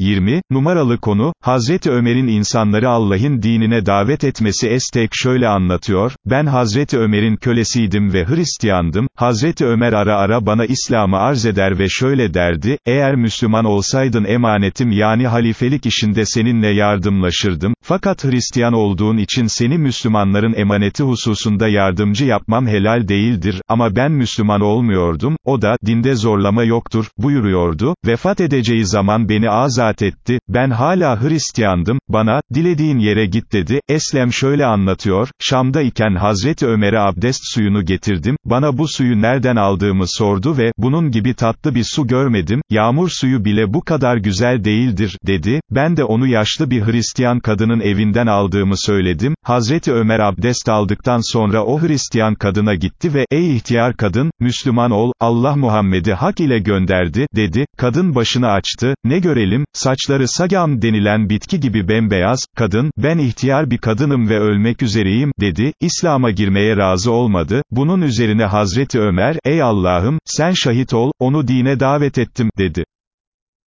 20, numaralı konu, Hazreti Ömer'in insanları Allah'ın dinine davet etmesi Estek şöyle anlatıyor, ben Hazreti Ömer'in kölesiydim ve Hristiyandım, Hazreti Ömer ara ara bana İslam'ı arz eder ve şöyle derdi, eğer Müslüman olsaydın emanetim yani halifelik işinde seninle yardımlaşırdım, fakat Hristiyan olduğun için seni Müslümanların emaneti hususunda yardımcı yapmam helal değildir, ama ben Müslüman olmuyordum, o da, dinde zorlama yoktur, buyuruyordu, vefat edeceği zaman beni azat etti, ben hala Hristiyandım, bana, dilediğin yere git dedi, Eslem şöyle anlatıyor, Şam'da iken Hazreti Ömer'e abdest suyunu getirdim, bana bu suyu nereden aldığımı sordu ve, bunun gibi tatlı bir su görmedim, yağmur suyu bile bu kadar güzel değildir, dedi, ben de onu yaşlı bir Hristiyan kadının evinden aldığımı söyledim, Hazreti Ömer abdest aldıktan sonra o Hristiyan kadına gitti ve, ey ihtiyar kadın, Müslüman ol, Allah Muhammed'i hak ile gönderdi, dedi, kadın başını açtı, ne görelim, saçları sagam denilen bitki gibi bembeyaz, kadın, ben ihtiyar bir kadınım ve ölmek üzereyim, dedi, İslam'a girmeye razı olmadı, bunun üzerine Hazreti Ömer, ey Allah'ım, sen şahit ol, onu dine davet ettim, dedi.